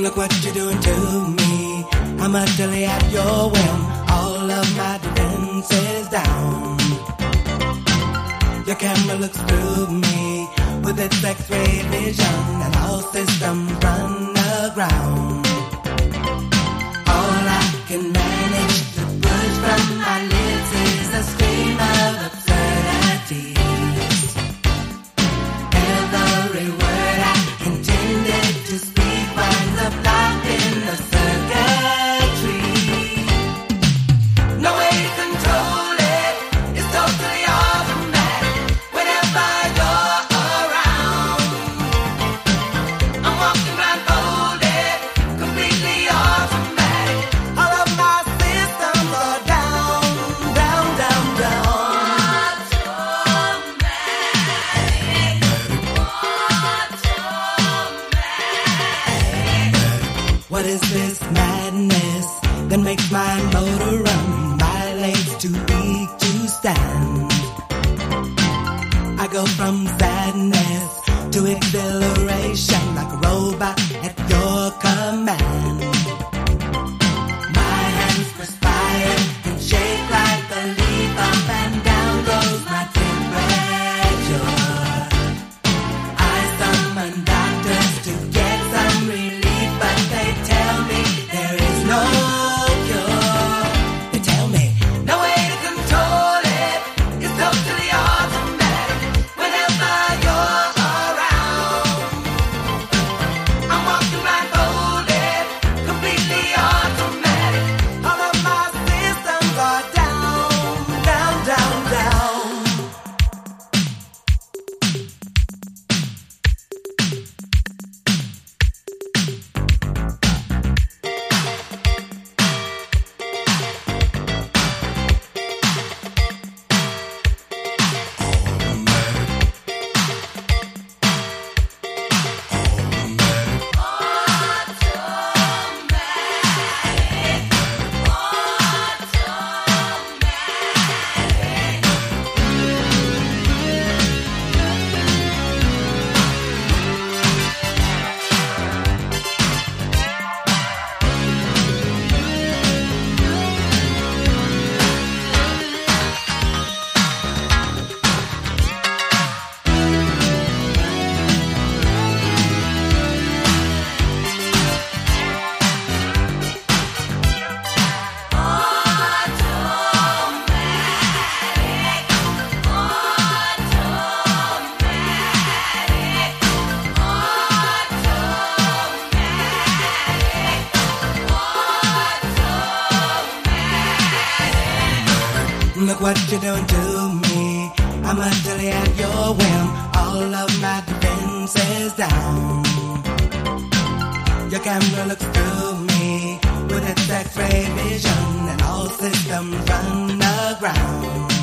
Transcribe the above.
Look what you're doing to me. I'm utterly at your whim. All of my defenses down. Your camera looks through me with its X-ray vision, and all systems run aground. All I can manage What is this madness that makes my motor run? My legs too weak to stand. I go from sadness to exhilaration like a robot what you're doing to me. I'm utterly at your whim. All of my defenses down. Your camera looks through me with its X-ray vision, and all systems run aground.